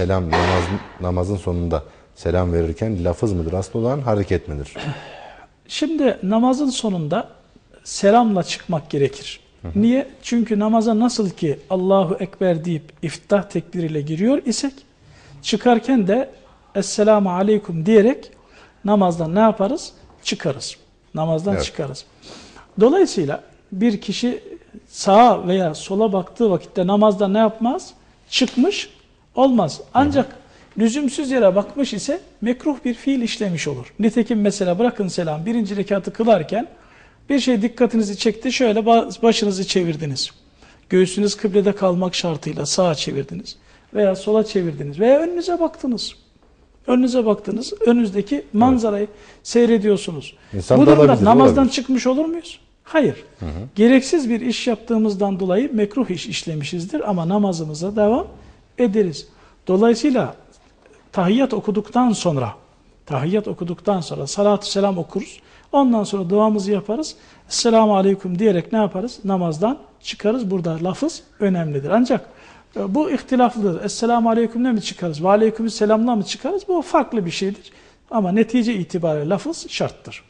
selam namaz, namazın sonunda selam verirken lafız mıdır asıl olan hareket midir? Şimdi namazın sonunda selamla çıkmak gerekir. Niye? Çünkü namaza nasıl ki Allahu Ekber deyip iftah tekbiriyle giriyor isek çıkarken de Esselamu Aleyküm diyerek namazdan ne yaparız? Çıkarız. Namazdan Evet. çıkarız. Dolayısıyla bir kişi sağa veya sola baktığı vakitte namazda ne yapmaz? Çıkmış olmaz. Ancak lüzumsuz yere bakmış ise mekruh bir fiil işlemiş olur. Nitekim mesela bırakın selam birinci rekatı kılarken bir şey dikkatinizi çekti şöyle ba- başınızı çevirdiniz. Göğsünüz kıblede kalmak şartıyla sağa çevirdiniz veya sola çevirdiniz veya önünüze baktınız. Önünüze baktınız, önünüzdeki manzarayı seyrediyorsunuz. İnsan Bu durumda namazdan olabilir. çıkmış olur muyuz? Hayır. Gereksiz bir iş yaptığımızdan dolayı mekruh iş işlemişizdir ama namazımıza devam ederiz. Dolayısıyla tahiyyat okuduktan sonra tahiyyat okuduktan sonra salatü selam okuruz. Ondan sonra duamızı yaparız. Esselamu aleyküm diyerek ne yaparız? Namazdan çıkarız. Burada lafız önemlidir. Ancak e, bu ihtilaflıdır. Esselamu aleykümle mi çıkarız? Ve aleyküm selamla mı çıkarız? Bu farklı bir şeydir. Ama netice itibariyle lafız şarttır.